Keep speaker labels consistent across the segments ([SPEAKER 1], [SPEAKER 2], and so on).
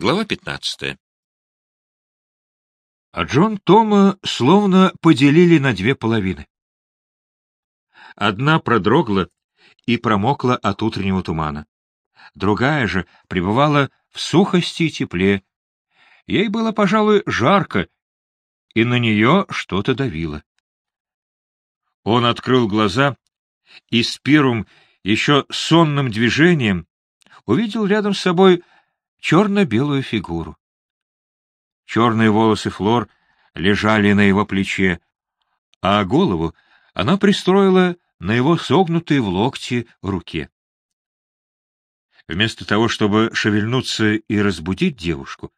[SPEAKER 1] Глава пятнадцатая.
[SPEAKER 2] А Джон Тома словно поделили на две половины. Одна продрогла и промокла от утреннего тумана. Другая же пребывала в сухости и тепле. Ей было, пожалуй, жарко, и на нее что-то давило. Он открыл глаза и с первым, еще сонным движением увидел рядом с собой черно-белую фигуру. Черные волосы Флор лежали на его плече, а голову она пристроила на его согнутой в локте руке. Вместо того, чтобы шевельнуться и разбудить девушку,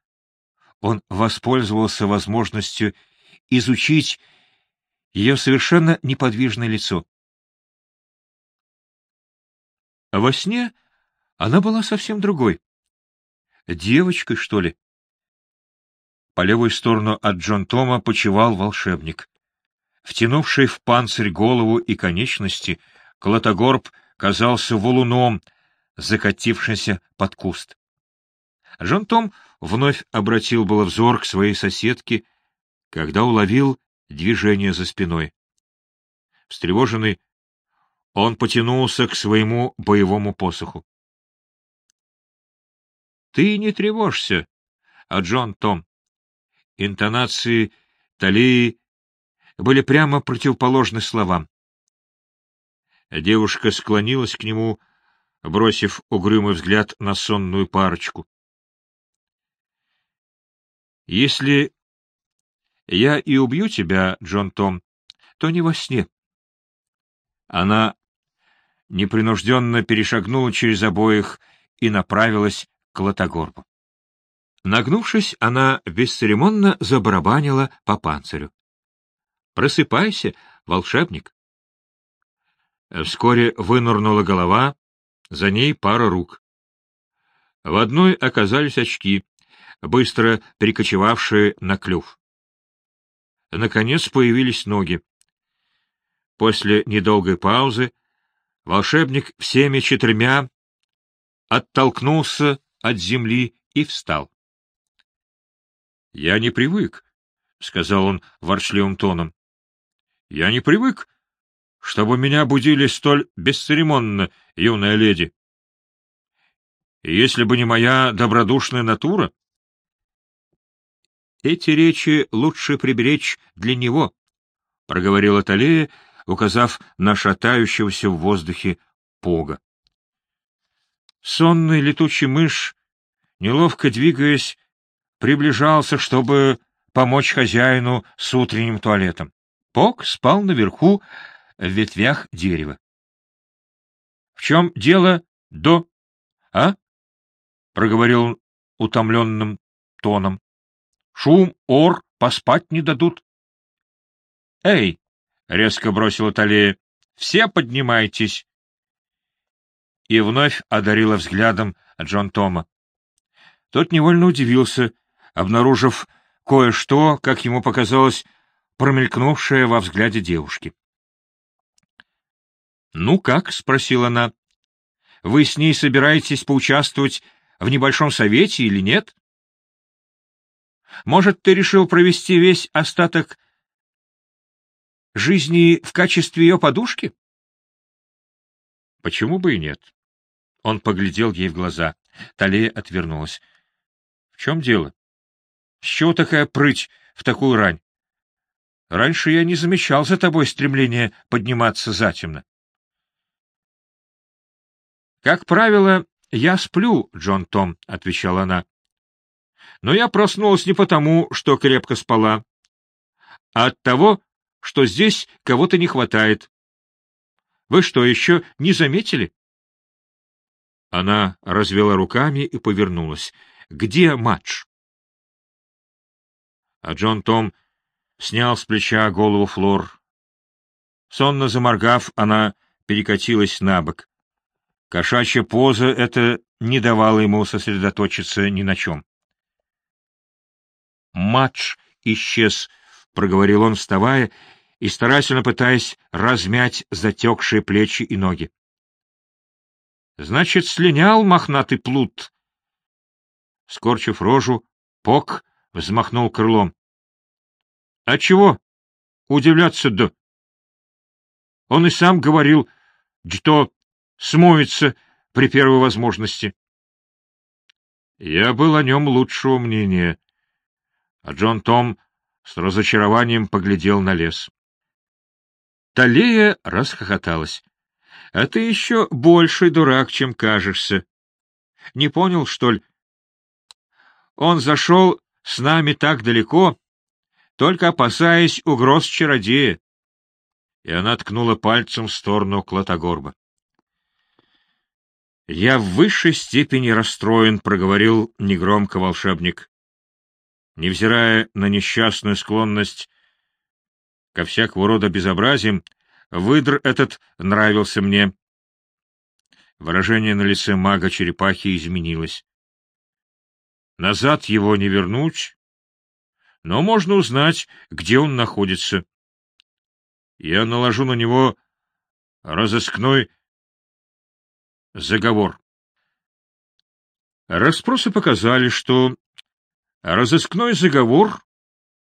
[SPEAKER 2] он воспользовался возможностью изучить ее совершенно неподвижное лицо. Во сне она была совсем другой. Девочкой, что ли? По левую сторону от Джон Тома почевал волшебник. Втянувший в панцирь голову и конечности, Клотогорб казался валуном, закатившимся под куст. Джон Том вновь обратил было взор к своей соседке, когда уловил движение за спиной. Встревоженный, он потянулся к своему боевому посоху. — Ты не тревожься, а Джон Том. Интонации Талии были прямо противоположны словам. Девушка склонилась к нему, бросив угрюмый взгляд на сонную парочку. — Если я и убью тебя, Джон Том, то не во сне. Она непринужденно перешагнула через обоих и направилась к Лотогорбу. Нагнувшись, она бесцеремонно забарабанила по панцирю. — Просыпайся, волшебник! Вскоре вынурнула голова, за ней пара рук. В одной оказались очки, быстро перекочевавшие на клюв. Наконец появились ноги. После недолгой паузы волшебник всеми четырьмя оттолкнулся от земли и встал. — Я не привык, — сказал он ворчливым тоном. — Я не привык, чтобы меня будили столь бесцеремонно, юная леди. Если бы не моя добродушная натура... — Эти речи лучше приберечь для него, — проговорила Талея, указав на шатающегося в воздухе пога. Сонный летучий мышь, неловко двигаясь, приближался, чтобы помочь хозяину с утренним туалетом. Пок спал наверху в ветвях дерева. — В чем дело, до? А? — проговорил он утомленным тоном. — Шум, ор, поспать не дадут. — Эй! — резко бросила Талея. — Все поднимайтесь! И вновь одарила взглядом Джон Тома. Тот невольно удивился, обнаружив кое-что, как ему показалось, промелькнувшее во взгляде девушки. — Ну как? — спросила она. — Вы с ней собираетесь поучаствовать в небольшом совете или нет? Может, ты решил провести весь остаток жизни в качестве ее подушки? — Почему бы и нет? Он поглядел ей в глаза. Талия отвернулась. — В чем дело? С чего такая прыть в такую рань? Раньше я не замечал за тобой стремления подниматься затемно. — Как правило, я сплю, Джон Том, — отвечала она. — Но я проснулась не потому, что крепко спала, а от того, что здесь кого-то не хватает. Вы что, еще не заметили? Она развела руками и повернулась. — Где матч? А Джон Том снял с плеча голову Флор. Сонно заморгав, она перекатилась на бок. Кошачья поза это не давала ему сосредоточиться ни на чем. «Матч исчез», — проговорил он, вставая и старательно пытаясь размять затекшие плечи и ноги. Значит, слинял мохнатый плут. Скорчив рожу, Пок взмахнул крылом. — А чего удивляться-да? Он и сам говорил, что смоется при первой возможности. Я был о нем лучшего мнения. А Джон Том с разочарованием поглядел на лес. Талия расхохоталась. — А ты еще больший дурак, чем кажешься. Не понял, что ли? Он зашел с нами так далеко, только опасаясь угроз чародея. И она ткнула пальцем в сторону Клотогорба. — Я в высшей степени расстроен, — проговорил негромко волшебник. Невзирая на несчастную склонность ко всякого рода безобразиям, выдр этот нравился мне. Выражение на лице мага-черепахи изменилось. Назад его не вернуть, но можно узнать, где он находится. Я наложу на него разыскной заговор. Расспросы показали, что разыскной заговор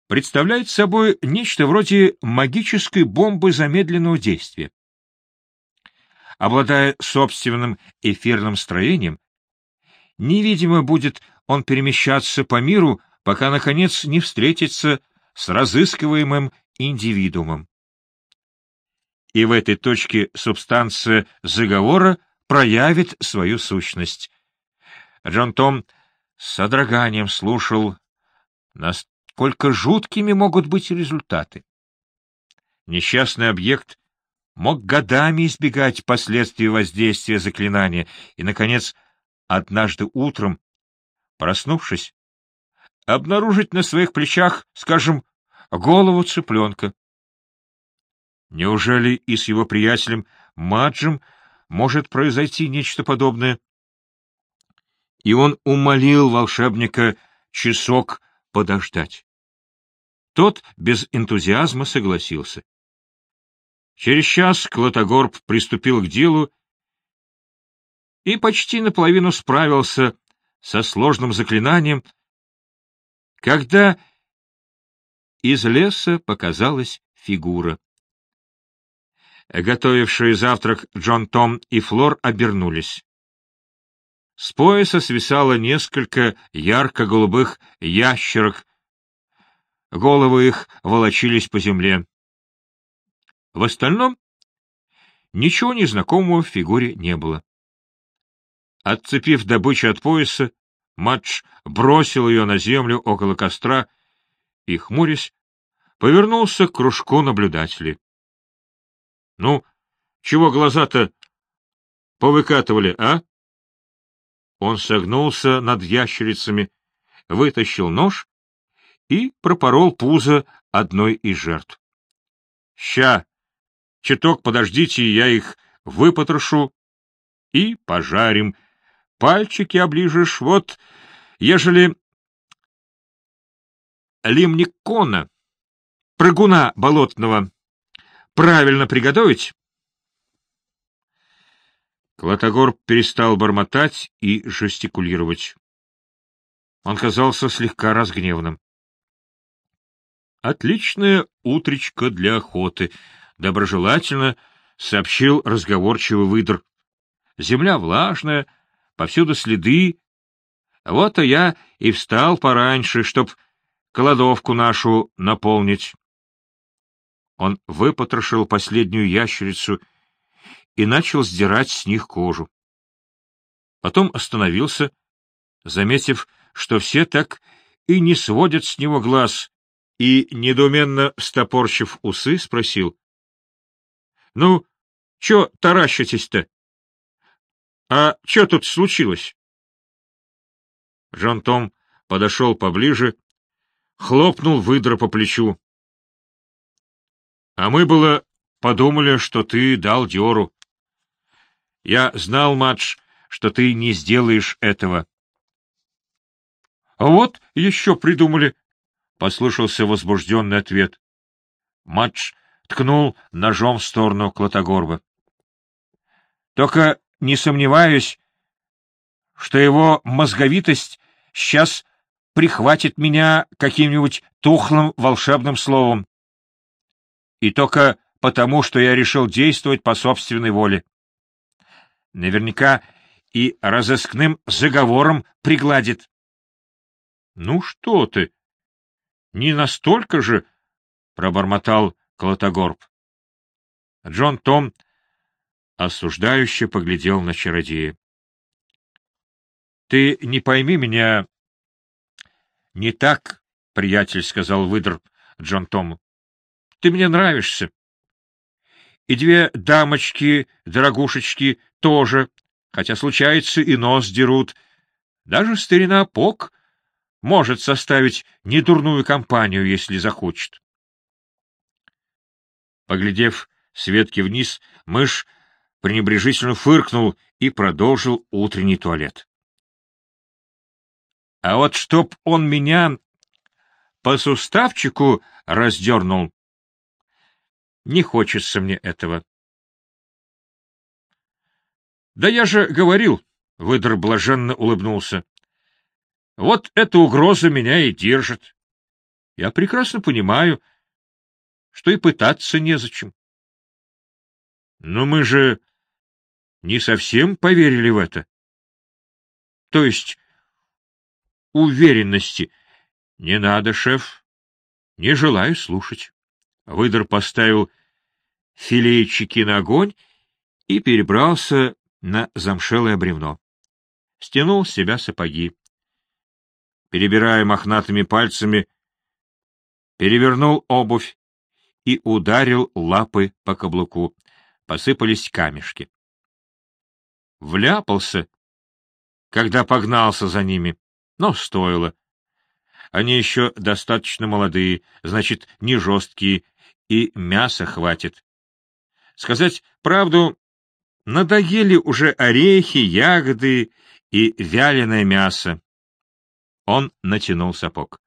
[SPEAKER 2] представляет собой нечто вроде магической бомбы замедленного действия. Обладая собственным эфирным строением, невидимо будет он перемещаться по миру, пока, наконец, не встретится с разыскиваемым индивидуумом. И в этой точке субстанция заговора проявит свою сущность. Джон Том с содроганием слушал Сколько жуткими могут быть результаты. Несчастный объект мог годами избегать последствий воздействия заклинания и, наконец, однажды утром, проснувшись, обнаружить на своих плечах, скажем, голову цыпленка. Неужели и с его приятелем Маджем может произойти нечто подобное? И он умолил волшебника часок подождать. Тот без энтузиазма согласился. Через час Клотогорб приступил к делу и почти наполовину справился со сложным заклинанием, когда из леса показалась фигура. Готовившие завтрак Джон Том и Флор обернулись. С пояса свисало несколько ярко-голубых ящерок головы их волочились по земле. В остальном ничего незнакомого в фигуре не было. Отцепив добычу от пояса, Матч бросил ее на землю около костра и, хмурясь, повернулся к кружку наблюдателей. — Ну, чего глаза-то повыкатывали, а? Он согнулся над ящерицами, вытащил нож и пропорол пузо одной из жертв. — Ща! Чуток подождите, я их выпотрошу и пожарим. Пальчики оближешь, вот, ежели лимник кона, прыгуна болотного, правильно приготовить? Клотогор перестал бормотать и жестикулировать. Он казался слегка разгневанным. Отличная утречка для охоты, — доброжелательно сообщил разговорчивый выдр. Земля влажная, повсюду следы. Вот-то я и встал пораньше, чтоб кладовку нашу наполнить. Он выпотрошил последнюю ящерицу и начал сдирать с них кожу. Потом остановился, заметив, что все так и не сводят с него глаз, и, недоуменно стопорщив усы, спросил. — Ну, чё таращитесь-то? А чё тут случилось? Джон Том подошел поближе, хлопнул выдра по плечу. — А мы было подумали, что ты дал дёру. Я знал, Мадж, что ты не сделаешь этого. — А вот еще придумали, — послышался возбужденный ответ. Матч ткнул ножом в сторону Клотогорба. — Только не сомневаюсь, что его мозговитость сейчас прихватит меня каким-нибудь тухлым волшебным словом. И только потому, что я решил действовать по собственной воле. Наверняка и разыскным заговором пригладит. — Ну что ты? Не настолько же, — пробормотал Клотогорб. Джон Том осуждающе поглядел на чародея. — Ты не пойми меня не так, приятель, — сказал выдр Джон Тому. — Ты мне нравишься. И две дамочки, дорогушечки, тоже, хотя случается и нос дерут. Даже старина Пок может составить недурную компанию, если захочет. Поглядев с ветки вниз, мышь пренебрежительно фыркнул и продолжил утренний туалет. А вот чтоб он меня по суставчику раздернул, не хочется мне этого. — Да я же говорил, — выдр блаженно улыбнулся. — Вот эта угроза меня и держит. Я прекрасно понимаю, что и пытаться незачем. Но мы же не совсем поверили в это. То есть уверенности. Не надо, шеф. Не желаю слушать. Выдор поставил филейчики на огонь и перебрался на замшелое бревно. Стянул с себя сапоги. Перебирая мохнатыми пальцами, перевернул обувь и ударил лапы по каблуку. Посыпались камешки. Вляпался, когда погнался за ними, но стоило. Они еще достаточно молодые, значит, не жесткие, и мяса хватит. Сказать правду, надоели уже орехи, ягоды и вяленое мясо. Он натянул сапог.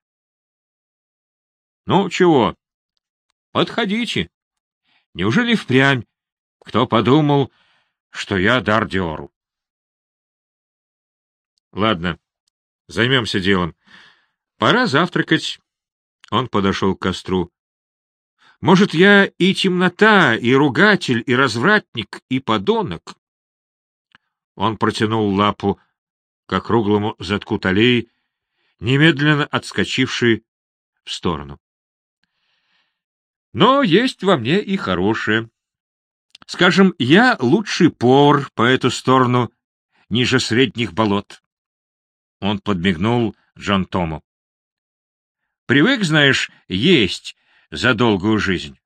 [SPEAKER 2] — Ну, чего? Подходите. Неужели впрямь? Кто подумал, что я дар Диору? Ладно, займемся делом. Пора завтракать. Он подошел к костру. Может, я и темнота, и ругатель, и развратник, и подонок? Он протянул лапу к округлому затку талии, немедленно отскочивший в сторону. Но есть во мне и хорошее. Скажем, я лучший повар по эту сторону, ниже средних болот. Он подмигнул Джон Тому. Привык, знаешь, есть за долгую жизнь.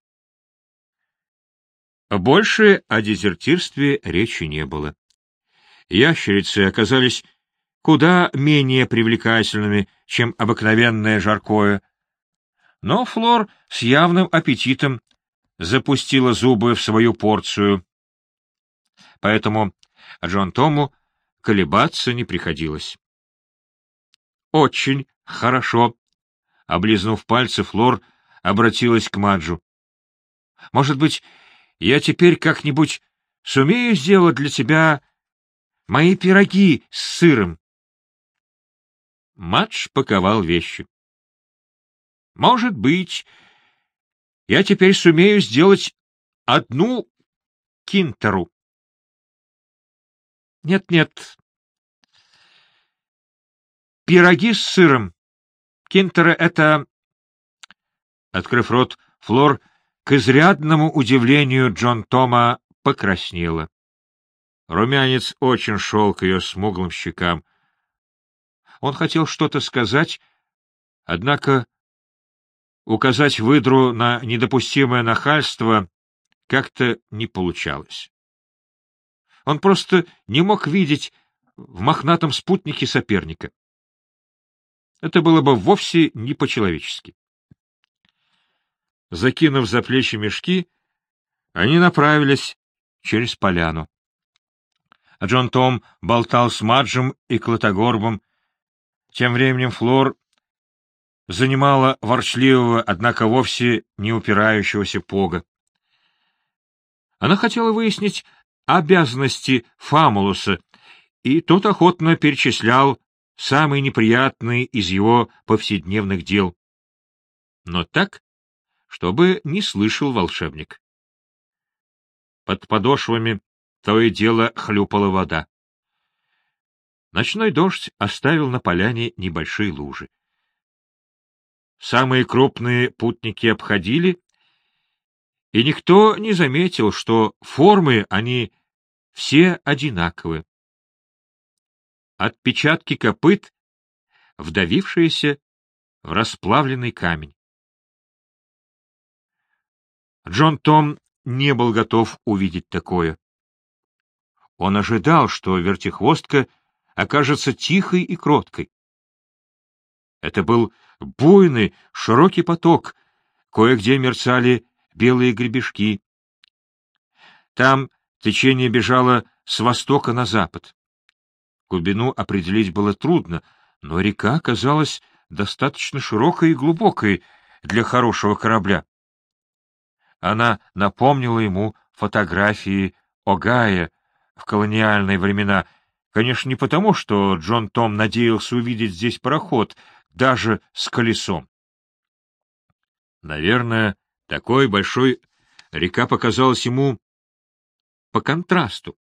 [SPEAKER 2] Больше о дезертирстве речи не было. Ящерицы оказались куда менее привлекательными, чем обыкновенное жаркое, но Флор с явным аппетитом запустила зубы в свою порцию. Поэтому Джон Тому колебаться не приходилось. «Очень хорошо», — облизнув пальцы, Флор обратилась к Маджу. «Может быть, я теперь как-нибудь сумею сделать для тебя мои пироги с сыром?» Мадж паковал вещи. Может быть, я теперь сумею сделать одну кинтеру. Нет-нет. Пироги с сыром. Кинтера — это... Открыв рот, Флор, к изрядному удивлению Джон Тома, покраснела. Румянец очень шел к ее смуглым щекам. Он хотел что-то сказать, однако указать выдру на недопустимое нахальство как-то не получалось. Он просто не мог видеть в мохнатом спутнике соперника. Это было бы вовсе не по-человечески. Закинув за плечи мешки, они направились через поляну. Джон Том болтал с Маджем и Клотогорбом. Тем временем Флор занимала ворчливого, однако вовсе не упирающегося Пога. Она хотела выяснить обязанности Фамулуса, и тот охотно перечислял самый неприятный из его повседневных дел. Но так, чтобы не слышал волшебник. Под подошвами то и дело хлюпала вода. Ночной дождь оставил на поляне небольшие лужи. Самые крупные путники обходили, и никто не заметил, что формы они все одинаковы. Отпечатки копыт, вдавившиеся в расплавленный камень. Джон Том не был готов увидеть такое. Он ожидал, что вертихвостка окажется тихой и кроткой. Это был буйный, широкий поток, кое-где мерцали белые гребешки. Там течение бежало с востока на запад. Глубину определить было трудно, но река казалась достаточно широкой и глубокой для хорошего корабля. Она напомнила ему фотографии Огая в колониальные времена, конечно, не потому, что Джон Том надеялся увидеть здесь пароход, даже с колесом. Наверное, такой большой река показалась ему по контрасту.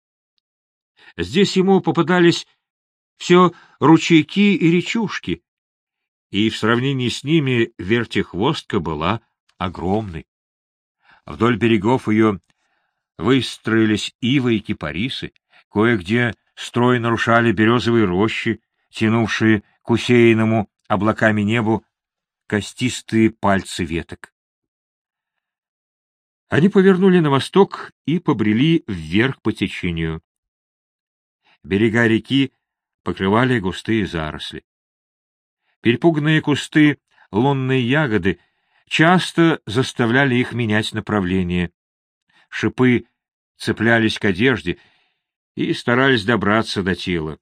[SPEAKER 2] Здесь ему попадались все ручейки и речушки, и в сравнении с ними вертихвостка была огромной. Вдоль берегов ее выстроились ивы и кипарисы, кое-где строй нарушали березовые рощи, тянувшие к усеянному облаками небу костистые пальцы веток. Они повернули на восток и побрели вверх по течению. Берега реки покрывали густые заросли. Перепуганные кусты лунные ягоды часто заставляли их менять направление. Шипы цеплялись к одежде и старались добраться до тела.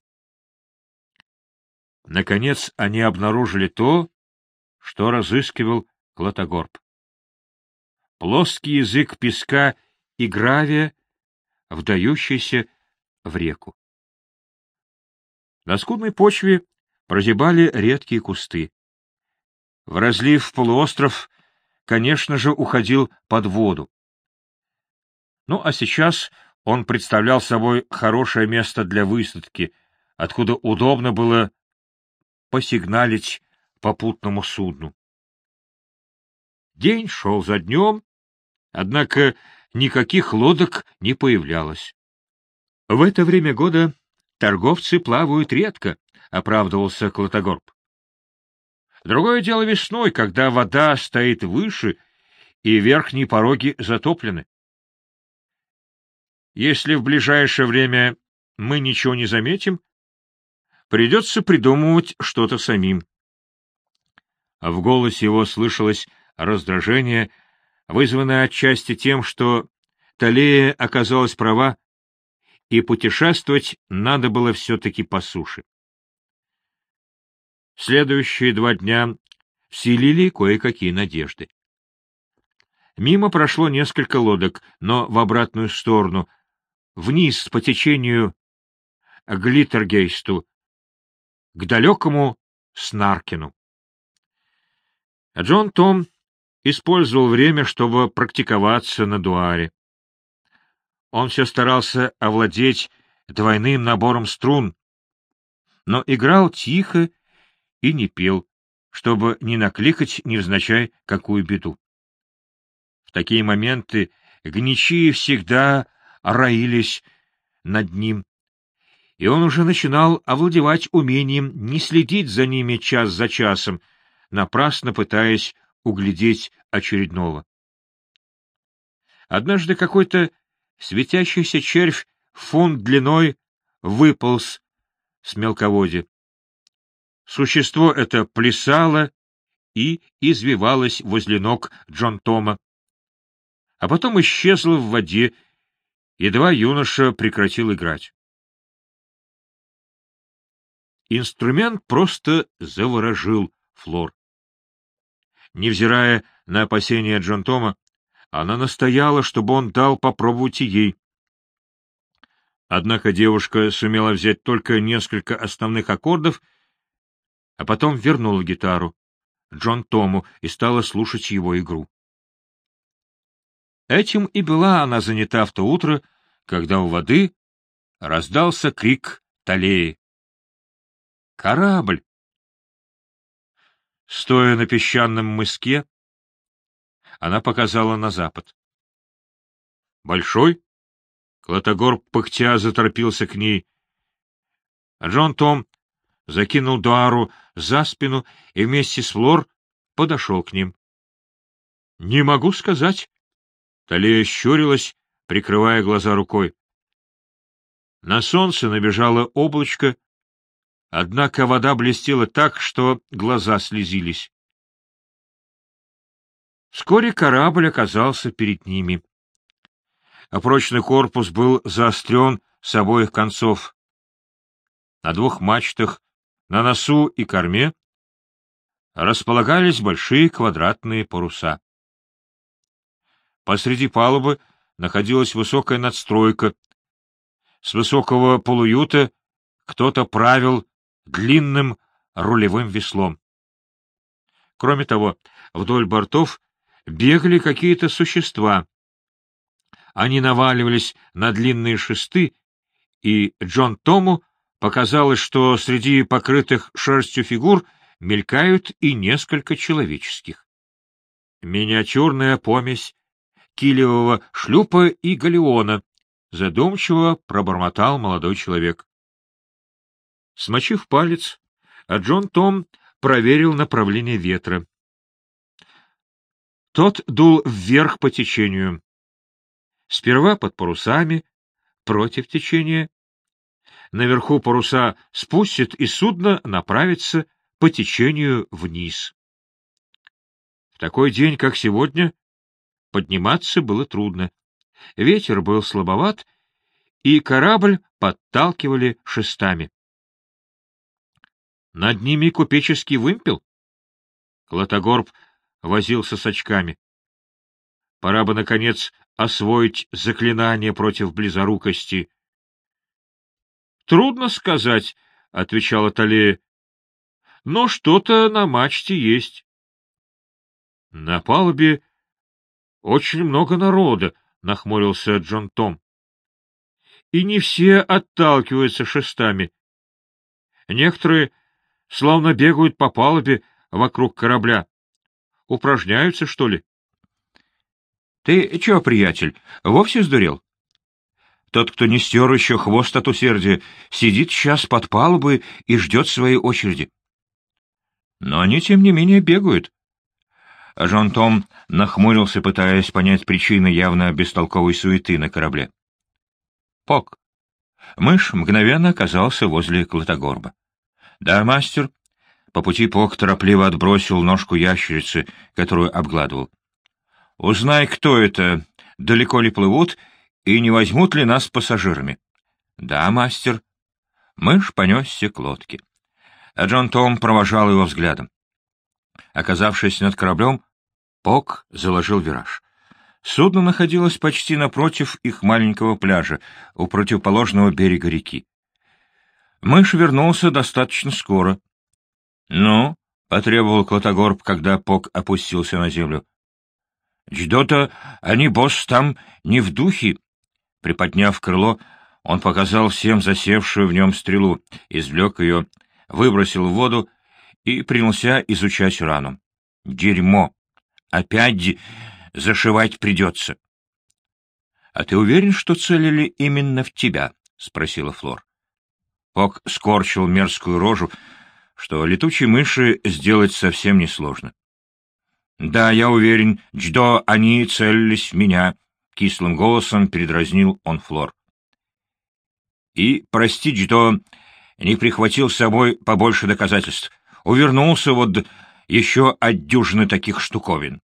[SPEAKER 2] Наконец они обнаружили то, что разыскивал Клотогорб. Плоский язык песка и гравия, вдающийся в реку. На скудной почве прозябали редкие кусты. В разлив полуостров, конечно же, уходил под воду. Ну, а сейчас он представлял собой хорошее место для высадки, откуда удобно было посигналить попутному судну. День шел за днем, однако никаких лодок не появлялось. В это время года торговцы плавают редко, — оправдывался Клотогорб. Другое дело весной, когда вода стоит выше и верхние пороги затоплены. Если в ближайшее время мы ничего не заметим, придется придумывать что-то самим. А в голосе его слышалось раздражение, вызванное отчасти тем, что Талея оказалась права, и путешествовать надо было все-таки по суше. Следующие два дня вселили кое-какие надежды. Мимо прошло несколько лодок, но в обратную сторону, вниз по течению Глиттергейсту, к далекому Снаркину. Джон Том использовал время, чтобы практиковаться на дуаре. Он все старался овладеть двойным набором струн, но играл тихо и не пел, чтобы не накликать невзначай какую беду. В такие моменты гничи всегда роились над ним, и он уже начинал овладевать умением не следить за ними час за часом, напрасно пытаясь углядеть очередного. Однажды какой-то светящийся червь фунт длиной выполз с мелководья. Существо это плясало и извивалось возле ног Джон Тома, а потом исчезло в воде, едва юноша прекратил играть. Инструмент просто заворожил Флор. Невзирая на опасения Джон Тома, она настояла, чтобы он дал попробовать ей. Однако девушка сумела взять только несколько основных аккордов а потом вернула гитару Джон Тому и стала слушать его игру. Этим и была она занята в то утро, когда у воды раздался крик Талеи. «Корабль!» Стоя на песчаном мыске, она показала на запад. «Большой?» Клотогор пыхтя заторопился к ней. А Джон Том закинул Дуару за спину и вместе с Флор подошел к ним. — Не могу сказать. Талия щурилась, прикрывая глаза рукой. На солнце набежало облачко, однако вода блестела так, что глаза слезились. Вскоре корабль оказался перед ними. А прочный корпус был заострен с обоих концов. На двух мачтах, на носу и корме, располагались большие квадратные паруса. Посреди палубы находилась высокая надстройка. С высокого полуюта кто-то правил длинным рулевым веслом. Кроме того, вдоль бортов бегали какие-то существа. Они наваливались на длинные шесты, и Джон Тому Показалось, что среди покрытых шерстью фигур мелькают и несколько человеческих. Миниатюрная помесь килевого шлюпа и галеона, задумчиво пробормотал молодой человек. Смочив палец, а Джон Том проверил направление ветра. Тот дул вверх по течению. Сперва под парусами, против течения, наверху паруса спустит, и судно направится по течению вниз. В такой день, как сегодня, подниматься было трудно. Ветер был слабоват, и корабль подталкивали шестами. Над ними купеческий вымпел. Клотогорб возился с очками. Пора бы, наконец, освоить заклинание против близорукости —— Трудно сказать, — отвечала Талея. — Но что-то на мачте есть. — На палубе очень много народа, — нахмурился Джон Том. — И не все отталкиваются шестами. Некоторые словно бегают по палубе вокруг корабля. Упражняются, что ли? — Ты чего, приятель, вовсе сдурел? Тот, кто не стер еще хвост от усердия, сидит сейчас под палубой и ждет своей очереди. Но они, тем не менее, бегают. А Жон Том нахмурился, пытаясь понять причины явно бестолковой суеты на корабле. Пок. Мышь мгновенно оказался возле Клотогорба. — Да, мастер. По пути Пок торопливо отбросил ножку ящерицы, которую обгладывал. — Узнай, кто это, далеко ли плывут, и не возьмут ли нас пассажирами? — Да, мастер. Мышь понесся к лодке. А Джон Том провожал его взглядом. Оказавшись над кораблем, Пок заложил вираж. Судно находилось почти напротив их маленького пляжа, у противоположного берега реки. Мышь вернулся достаточно скоро. — Ну, — потребовал Клотогорб, когда Пок опустился на землю. — Ждота, они, босс, там не в духе, Приподняв крыло, он показал всем засевшую в нем стрелу, извлек ее, выбросил в воду и принялся изучать рану. «Дерьмо! Опять зашивать придется!» «А ты уверен, что целили именно в тебя?» — спросила Флор. Пок скорчил мерзкую рожу, что летучей мыши сделать совсем несложно. «Да, я уверен, Дждо, они целились в меня», — кислым голосом передразнил он Флор. «И, простить, что не прихватил с собой побольше доказательств. Увернулся вот еще от дюжины таких штуковин».